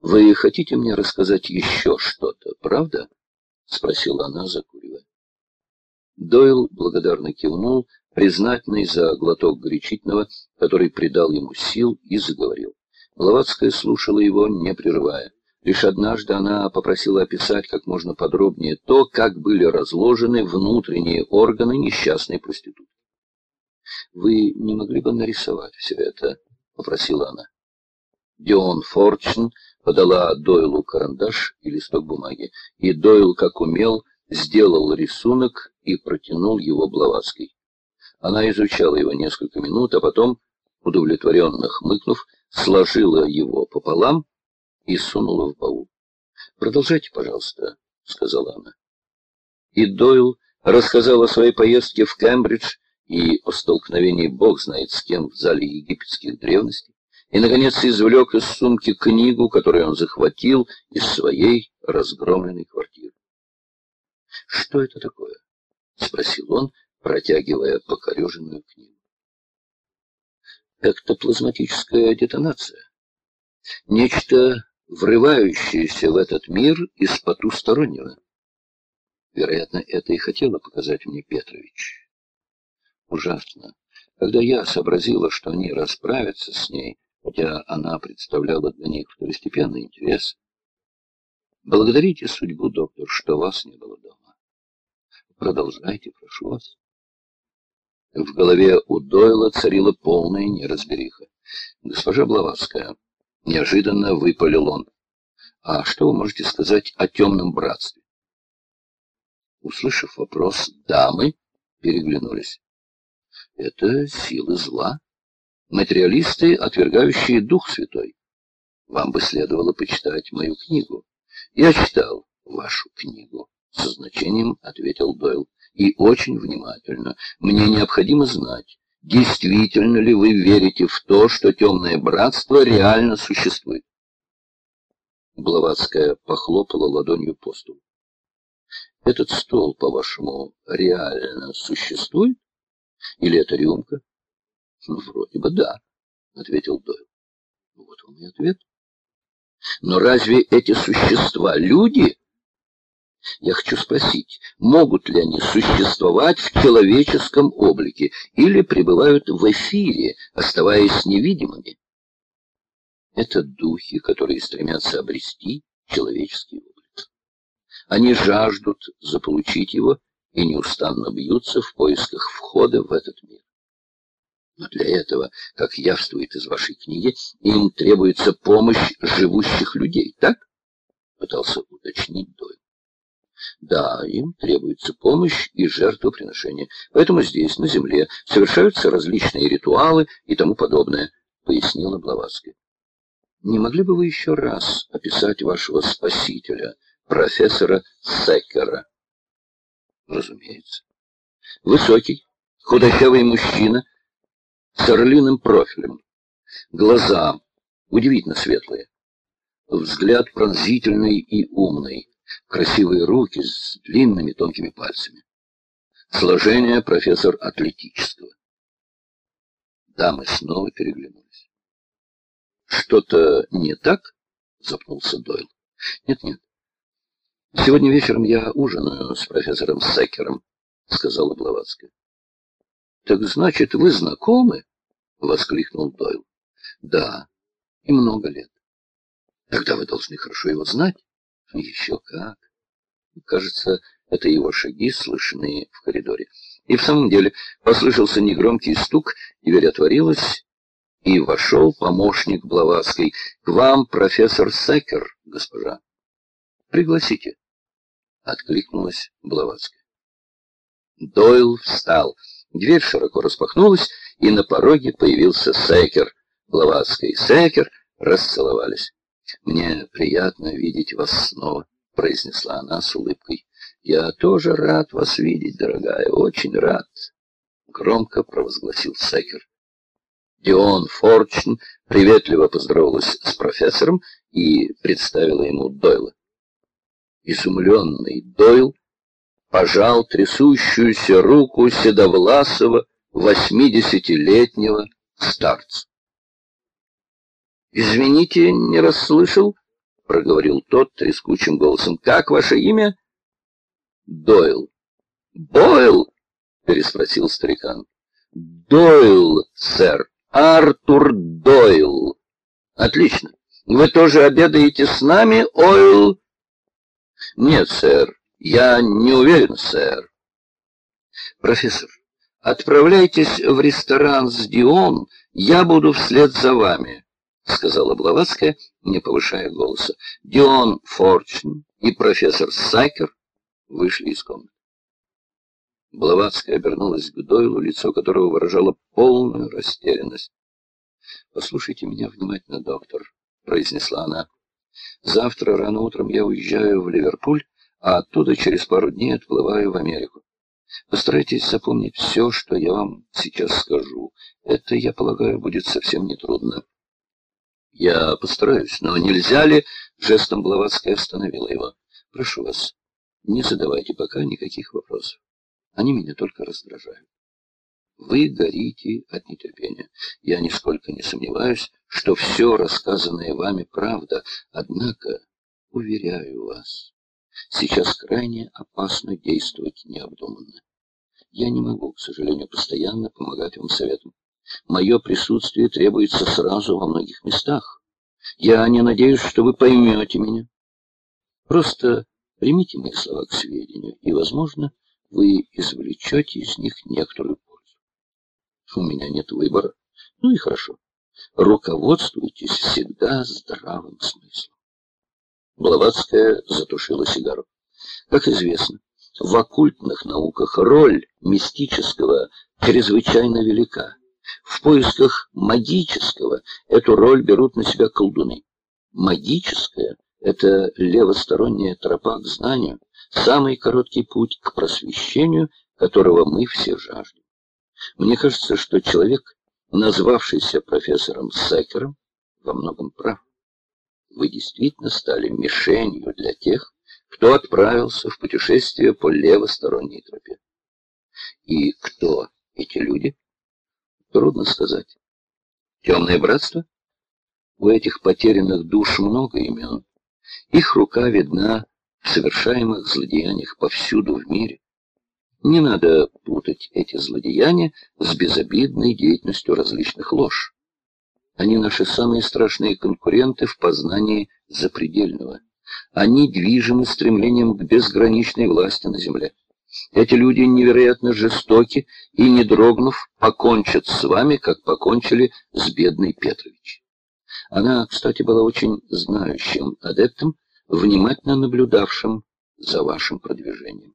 Вы хотите мне рассказать еще что-то, правда? — спросила она, закуривая. Дойл благодарно кивнул, признательный за глоток горячительного, который придал ему сил, и заговорил. Блаватская слушала его, не прерывая. Лишь однажды она попросила описать как можно подробнее то, как были разложены внутренние органы несчастной проститутки. «Вы не могли бы нарисовать все это?» — попросила она. Дион Форчин подала Дойлу карандаш и листок бумаги, и Дойл, как умел, сделал рисунок и протянул его Блаватской. Она изучала его несколько минут, а потом, удовлетворенно хмыкнув, сложила его пополам и сунула в баул. «Продолжайте, пожалуйста», — сказала она. И Дойл рассказал о своей поездке в Кембридж и о столкновении бог знает с кем в зале египетских древностей и, наконец, извлек из сумки книгу, которую он захватил из своей разгромленной квартиры. «Что это такое?» — спросил он, протягивая покореженную книгу. «Эктоплазматическая детонация. Нечто, врывающееся в этот мир из потустороннего. Вероятно, это и хотела показать мне Петрович. Ужасно. Когда я сообразила, что они расправятся с ней, хотя она представляла для них второстепенный интерес. Благодарите судьбу, доктор, что вас не было дома. Продолжайте, прошу вас. В голове у Дойла царила полная неразбериха. Госпожа Блаватская, неожиданно выпалил он. А что вы можете сказать о темном братстве? Услышав вопрос, дамы переглянулись. Это силы зла, материалисты, отвергающие Дух Святой. Вам бы следовало почитать мою книгу. Я читал вашу книгу, со значением ответил Дойл. И очень внимательно. Мне необходимо знать, действительно ли вы верите в то, что темное братство реально существует. Блаватская похлопала ладонью по столу. Этот стол, по-вашему, реально существует? Или это рюмка? Ну, вроде бы да, ответил Дойл. Ну, вот вам и ответ. Но разве эти существа люди? Я хочу спросить, могут ли они существовать в человеческом облике или пребывают в эфире, оставаясь невидимыми? Это духи, которые стремятся обрести человеческий облик. Они жаждут заполучить его и неустанно бьются в поисках входа в этот мир. Но для этого, как явствует из вашей книги, им требуется помощь живущих людей, так? Пытался уточнить Дойл. Да, им требуется помощь и жертвоприношение. Поэтому здесь, на земле, совершаются различные ритуалы и тому подобное, пояснила Блаватская. Не могли бы вы еще раз описать вашего спасителя, профессора Секера? Разумеется. Высокий, худощавый мужчина — с орлиным профилем, глаза удивительно светлые, взгляд пронзительный и умный, красивые руки с длинными тонкими пальцами. Сложение профессор атлетического. Дамы снова переглянулись. «Что-то не так?» — запнулся Дойл. «Нет-нет. Сегодня вечером я ужинаю с профессором Секером», — сказала Блаватская. Так значит, вы знакомы? воскликнул Дойл. Да, и много лет. Тогда вы должны хорошо его знать. Еще как. Кажется, это его шаги, слышны в коридоре. И в самом деле послышался негромкий стук, дверь отворилась, и вошел помощник Блаватской. «К вам профессор Секер, госпожа». «Пригласите», — откликнулась Блаватская. Дойл встал. Дверь широко распахнулась, и на пороге появился Секер. Блаватский и Секер расцеловались. «Мне приятно видеть вас снова», — произнесла она с улыбкой. «Я тоже рад вас видеть, дорогая, очень рад», — громко провозгласил Секер. Дион Форчин приветливо поздоровалась с профессором и представила ему Дойла. Изумленный Дойл пожал трясущуюся руку седовласого восьмидесятилетнего старца. «Извините, не расслышал», — проговорил тот трескучим голосом. — Как ваше имя? — Дойл. — Бойл? — переспросил старикан. — Дойл, сэр. Артур Дойл. — Отлично. Вы тоже обедаете с нами, Ойл? — Нет, сэр. Я не уверен, сэр. — Профессор, отправляйтесь в ресторан с Дион, я буду вслед за вами. — сказала Блаватская, не повышая голоса. Дион Форчин и профессор Сайкер вышли из комнаты. Блаватская обернулась к Дойлу, лицо которого выражало полную растерянность. — Послушайте меня внимательно, доктор, — произнесла она. — Завтра рано утром я уезжаю в Ливерпуль, а оттуда через пару дней отплываю в Америку. Постарайтесь запомнить все, что я вам сейчас скажу. Это, я полагаю, будет совсем нетрудно. Я постараюсь, но нельзя ли... Жестом Блаватская остановила его. Прошу вас, не задавайте пока никаких вопросов. Они меня только раздражают. Вы горите от нетерпения. Я нисколько не сомневаюсь, что все рассказанное вами правда. Однако, уверяю вас, сейчас крайне опасно действовать необдуманно. Я не могу, к сожалению, постоянно помогать вам советом. Мое присутствие требуется сразу во многих местах. Я не надеюсь, что вы поймете меня. Просто примите мои слова к сведению, и, возможно, вы извлечете из них некоторую пользу. У меня нет выбора. Ну и хорошо. Руководствуйтесь всегда здравым смыслом. Блаватская затушила сигару. Как известно, в оккультных науках роль мистического чрезвычайно велика. В поисках магического эту роль берут на себя колдуны. Магическое — это левосторонняя тропа к знанию, самый короткий путь к просвещению, которого мы все жаждем. Мне кажется, что человек, назвавшийся профессором Секером, во многом прав. Вы действительно стали мишенью для тех, кто отправился в путешествие по левосторонней тропе. И кто эти люди? Трудно сказать. Темное братство? У этих потерянных душ много имен. Их рука видна в совершаемых злодеяниях повсюду в мире. Не надо путать эти злодеяния с безобидной деятельностью различных лож. Они наши самые страшные конкуренты в познании запредельного. Они движимы стремлением к безграничной власти на земле. Эти люди невероятно жестоки и, не дрогнув, покончат с вами, как покончили с бедной Петрович. Она, кстати, была очень знающим адептом, внимательно наблюдавшим за вашим продвижением.